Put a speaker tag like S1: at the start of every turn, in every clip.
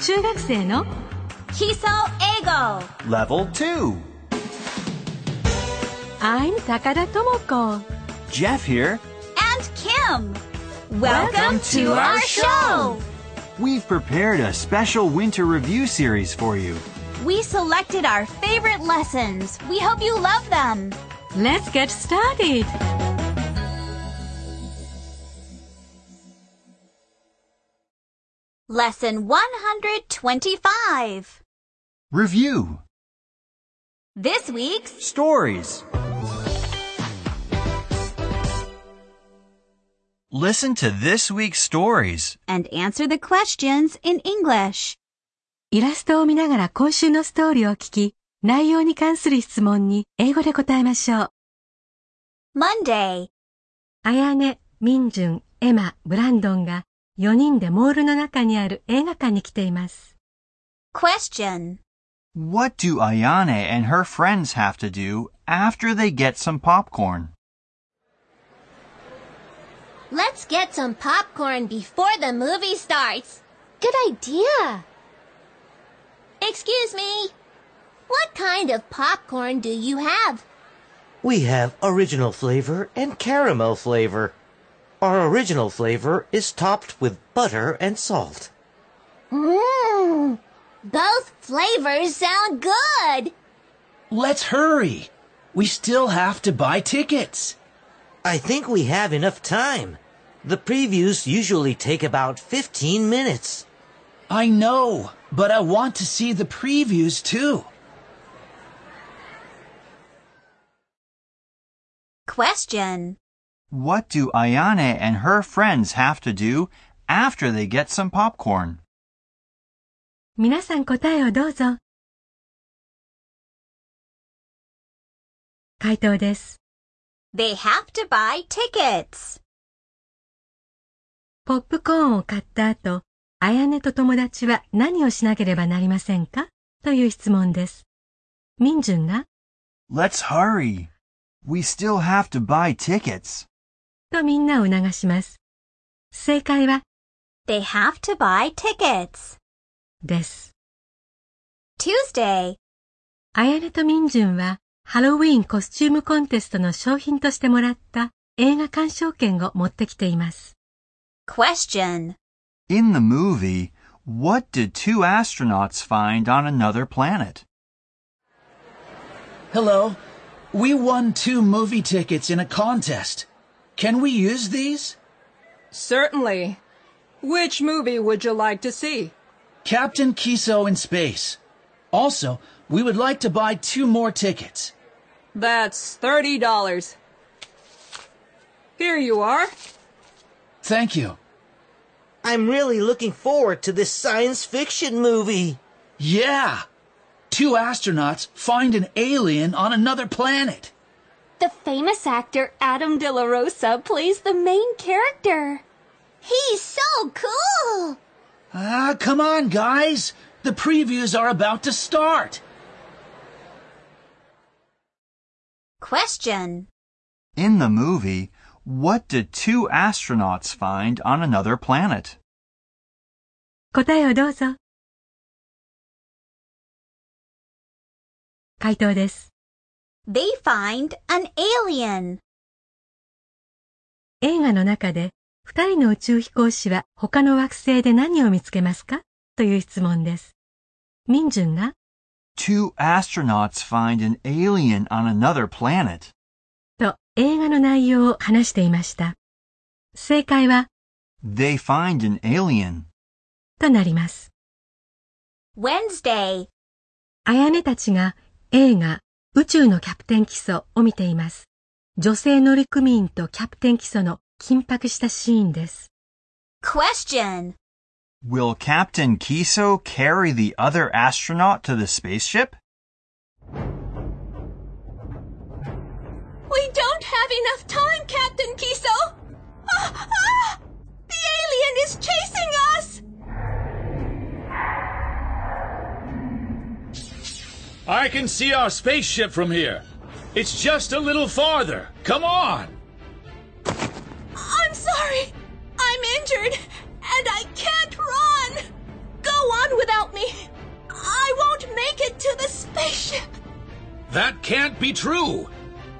S1: 中学生の
S2: Kiso Ego.
S3: Level 2.
S1: I'm 高田智子
S3: Jeff here.
S2: And Kim. Welcome, to our show.
S3: We've prepared a special winter review series for you.
S2: We selected our favorite lessons. We hope you love them.
S1: Let's get started!
S2: Lesson 125.
S3: Review.
S2: This week's
S3: Stories. Listen to this week's stories.
S2: and answer the questions in English.
S1: イラストを見ながら今週のストーリーを聞き、内容に関する質問に英語で答えましょう。
S2: Monday.
S1: あやね、みんじゅん、エマ、ブランドンが4人でモールの中にある映画館に来ています。
S2: Question.
S3: What do Ayane and her friends have to do after they get some popcorn?
S4: Let's get some popcorn before the movie starts. Good idea. Excuse me. What kind of popcorn do you have?
S5: We have original flavor and caramel flavor. Our original flavor is topped with butter and salt.
S4: Mmm. Both flavors sound good.
S6: Let's hurry. We still have to buy tickets.
S5: I think we have enough time. The previews usually take about 15 minutes.
S6: I know, but I want to see the previews too.
S2: Question.
S3: What do Ayane and her friends have to do after they get some popcorn?
S1: 皆さん答えをどうぞ。回答です。
S2: They have to buy tickets.
S1: ポップコーンを買った後、あやねと友達は何をしなければなりませんかという質問です。みんじゅんが、
S3: Let's hurry. We still have to buy tickets.
S1: とみんなを促します。正解は、
S2: They have to buy tickets.
S1: です。
S2: Tuesday.
S1: あやねとみんじゅんは、ハロウィーンコスチュームコンテストの商品としてもらった映画鑑賞券を持ってきています。
S2: Question.
S3: In the movie, what did two astronauts find on another planet?
S6: Hello. We won two movie tickets in a contest. Can we use these?
S7: Certainly. Which movie would you like to see?
S6: Captain Kiso in Space. Also, we would like to buy two more tickets.
S7: That's $30. Here you are.
S6: Thank you.
S5: I'm really looking forward to this science fiction movie.
S6: Yeah. Two astronauts find an alien on another planet.
S4: The famous actor Adam De La Rosa plays the main character. He's so cool.
S6: Ah, come on, guys. The previews are about to start.
S2: Question.
S3: In the movie, what did two astronauts find on another planet?
S1: 答えをどうぞ。回答です。
S2: They find an alien.
S1: 映画の中で、二人の宇宙飛行士は他の惑星で何を見つけますかという質問です。ミンジュンが、
S3: Two astronauts find an alien on another planet.
S1: と映画の内容を話していました。正解は、
S3: They find an alien.
S1: となります。
S2: Wednesday.
S1: あやねたちが映画宇宙のキャプテン基礎を見ています。女性乗組員とキャプテン基礎の緊迫したシーンです。
S2: Question.
S3: Will Captain Kiso carry the other astronaut to the spaceship?
S4: We don't have enough time, Captain Kiso.
S8: I can see our spaceship from here. It's just a little farther. Come on!
S4: I'm sorry. I'm injured, and I can't run. Go on without me. I won't make it to the spaceship.
S8: That can't be true.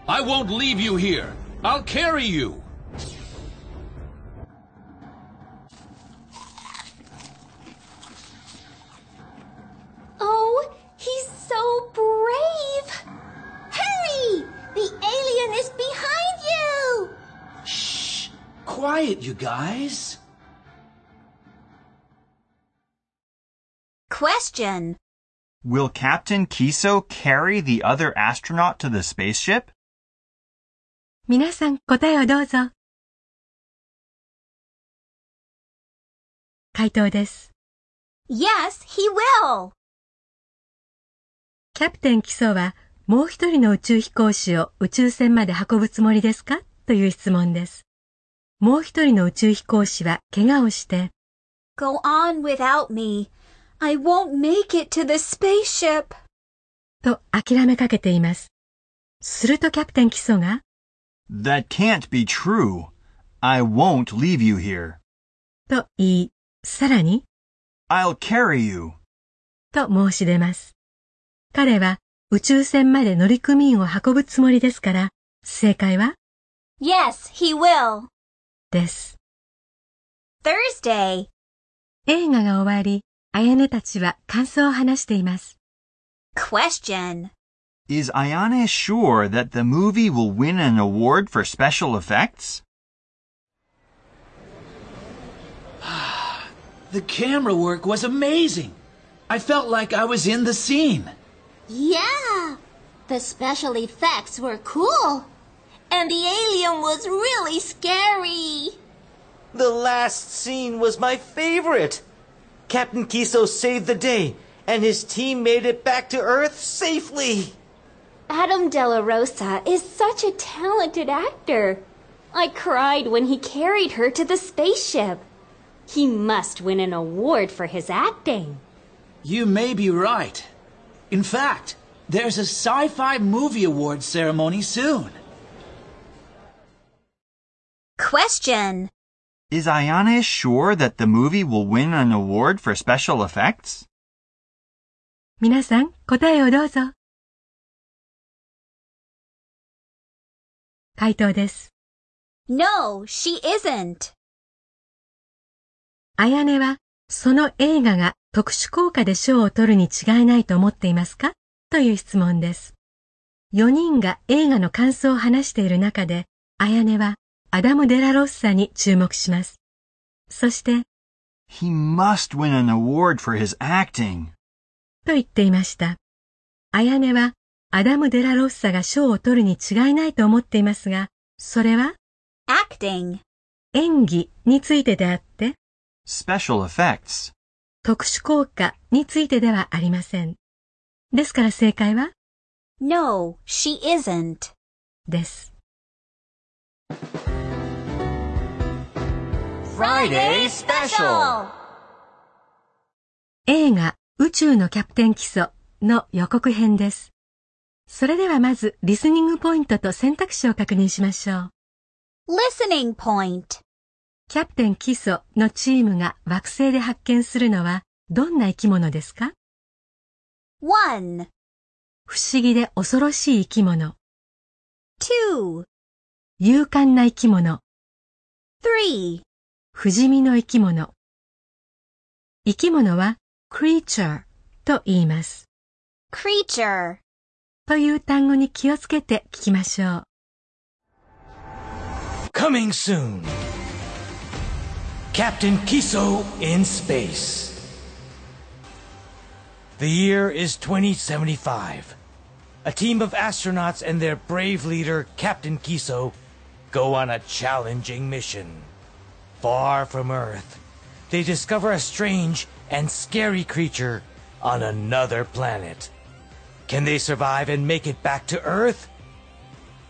S8: I won't leave you here. I'll carry
S6: you. Guys.
S2: Question.
S3: Will Captain Kiso carry the other astronaut to the spaceship?
S1: 皆さん答えをどうぞ。回答です。
S2: Yes, he will.
S1: キャプテン基礎はもう一人の宇宙飛行士を宇宙船まで運ぶつもりですかという質問です。もう一人の宇宙飛行士は怪我をして、
S2: Go on without me. I won't make it to the spaceship.
S1: と諦めかけています。するとキャプテン基礎が、
S3: That can't be true. I won't leave you here.
S1: と言い、さらに、
S3: I'll carry you.
S1: と申し出ます。彼は宇宙船まで乗組員を運ぶつもりですから、正解は
S2: Yes, he will.
S1: です。
S2: Thursday.
S1: 映画が終わり、あやねたちは感想を話しています。
S2: Question.
S3: Is Ayane sure that the movie will win an award for special effects?
S6: The camera work was amazing. I felt like I was in the scene.
S4: Yeah! The special effects were cool. And the alien was really scary.
S5: The last scene was my favorite. Captain Kiso saved the day, and his team made it back to Earth safely.
S4: Adam De La Rosa is such a talented actor. I cried when he carried her to the spaceship. He must win an award for his acting.
S6: You may be right. In fact, there's a sci-fi movie awards ceremony soon.
S2: Question.
S3: Is Ayane sure that the movie will win an award for special effects?
S1: 皆さん、答えをどうぞ。回答です。
S2: No, she isn't.
S1: あやねは、その映画が特殊効果で賞を取るに違いないと思っていますかという質問です。4人が映画の感想を話している中で、あやねはアダム・デラロッサに注目します。そして、
S3: He must win an award for his acting.
S1: と言っていました。あやねはアダム・デラロッサが賞を取るに違いないと思っていますが、それは
S2: ？Acting.
S1: 演技についてであって、
S3: Special effects.
S1: 特殊効果についてではありません。ですから正解は
S2: ？No, she isn't.
S1: です。
S5: Friday Special!
S1: 映画宇宙のキャプテン基礎の予告編です。それではまずリスニングポイントと選択肢を確認しましょう。
S2: Listening point.
S1: キャプテン基礎のチームが惑星で発見するのはどんな生き物ですか
S2: ？1,
S1: 不思議で恐ろしい生き物、
S2: 2,
S1: 勇敢な生き物、
S2: 3,
S1: 不死身の生き物。生き物は creature と言います。
S2: creature.
S1: という単語に気をつけて聞きましょう。
S5: Coming soon. Captain Kiso in space. The year is 2075. A team of astronauts and their brave leader, Captain Kiso, go on a challenging mission. Far from Earth, they discover a strange and scary creature on another planet. Can they survive and make it back to Earth?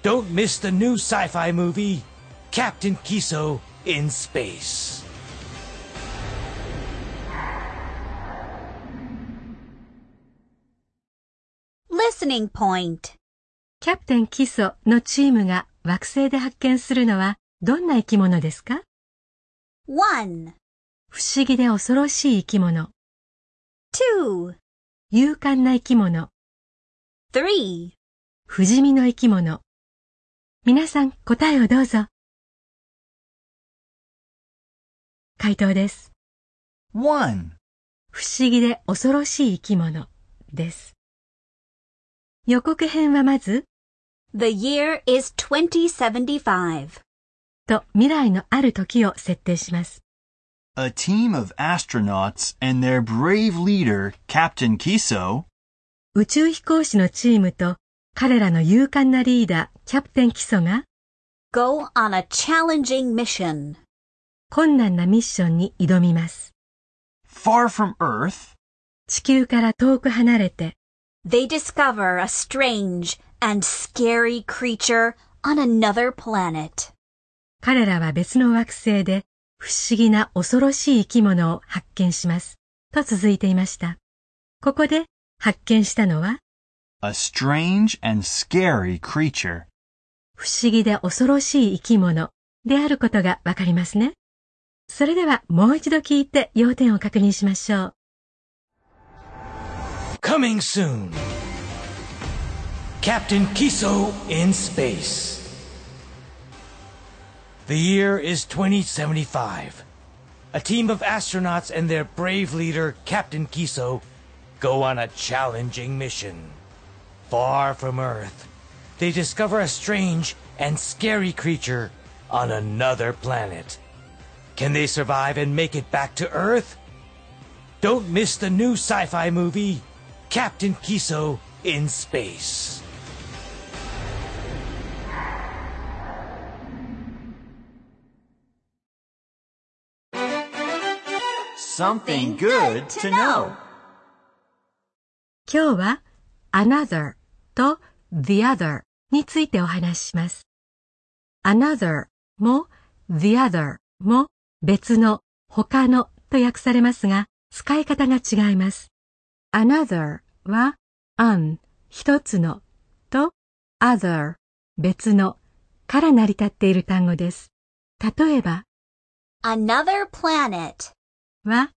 S5: Don't miss the new sci fi movie, Captain Kiso in Space.
S2: Listening point.
S1: キャプテン基礎のチームが惑星で発見するのはどんな生き物ですか
S2: 1,
S1: 不思議で恐ろしい生き物、
S2: 2,
S1: 勇敢な生き物、
S2: 3,
S1: 不死身の生き物。皆さん答えをどうぞ。回答です。
S3: 1.
S1: 不思議で恐ろしい生き物です。予告編はまず、
S2: The year is 2075.
S1: と未来のある時を設定します。
S3: A team of astronauts and their brave leader, Captain Kiso,
S1: 宇宙飛行士のチームと彼らの勇敢なリーダー、キャプテン基礎が
S2: Go on a challenging mission.
S1: 困難なミッションに挑みます。
S3: far from Earth,
S1: 地球から遠く離れて
S2: They discover a strange and scary creature on another planet.
S1: 彼らは別の惑星で不思議な恐ろしい生き物を発見します。と続いていました。ここで発見したのは
S3: a strange and scary creature.
S1: 不思議で恐ろしい生き物であることがわかりますね。それではもう一度聞いて要点を確認しましょう。
S5: Coming soon. Captain Kiso in space. The year is 2075. A team of astronauts and their brave leader, Captain Kiso, go on a challenging mission. Far from Earth, they discover a strange and scary creature on another planet. Can they survive and make it back to Earth? Don't miss the new sci fi movie, Captain Kiso in Space.
S3: Something good to know.
S1: 今日は another と the other についてお話しします。another も the other も別の他のと訳されますが使い方が違います。another は an 一つのと other 別のから成り立っている単語です。例えば
S2: Another planet.
S1: は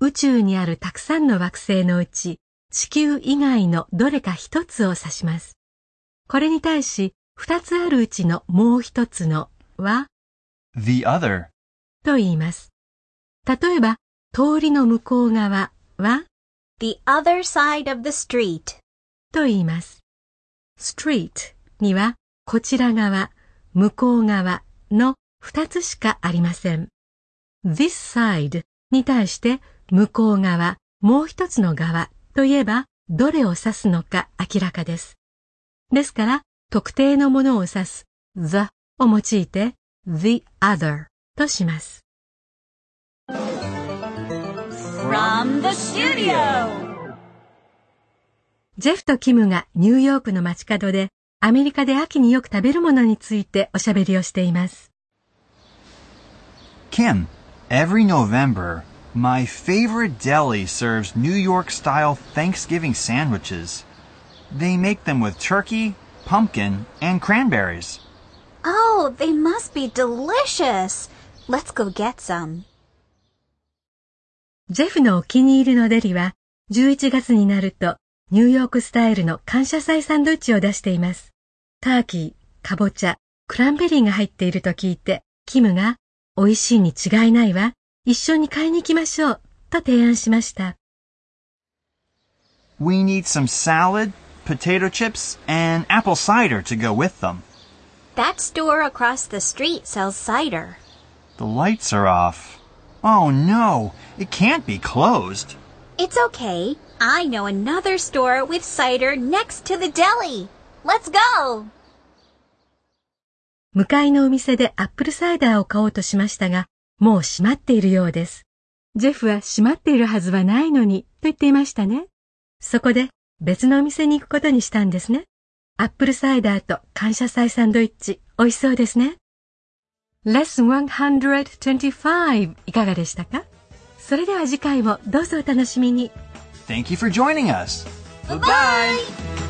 S1: 宇宙にあるたくさんの惑星のうち地球以外のどれか一つを指します。これに対し二つあるうちのもう一つのは
S3: The other.
S1: と言います。例えば通りの向こう側は
S2: The other side of the street.
S1: と言います。street にはこちら側、向こう側の二つしかありません。this side に対して向こう側、もう一つの側といえばどれを指すのか明らかです。ですから特定のものを指す the を用いて the other とします。
S2: From the studio.
S1: ジェフとキムがニューヨークの街角でアメリカで秋によく食べるものについておしゃべりをしています。
S3: Kim, every November, my favorite deli serves New York style Thanksgiving sandwiches. They make them with turkey, pumpkin, and cranberries.
S2: Oh, they must be delicious. Let's go get some.
S1: ジェフのお気に入りのデリは11月になるとニューヨークスタイルの感謝祭サンドイッチを出しています。ターキー、かぼちゃ、クランベリーが入っていると聞いて、キムが 美味しいに違いないわ。一緒に買いに行きましょう。と提案しました。
S3: We need some salad, potato chips, and apple cider to go with them.
S2: That store across the street sells cider.
S3: The lights are off. Oh no, it can't be closed.
S2: It's okay. I know another store with cider next to the deli. Let's go.
S1: 向かいのお店でアップルサイダーを買おうとしましたが、もう閉まっているようです。ジェフは閉まっているはずはないのに、と言っていましたね。そこで別のお店に行くことにしたんですね。アップルサイダーと感謝祭サンドイッチ、美味しそうですね。レッスン125いかがでしたか？それでは次回もどうぞお楽しみに。
S3: Thank you for joining us.
S2: Bye.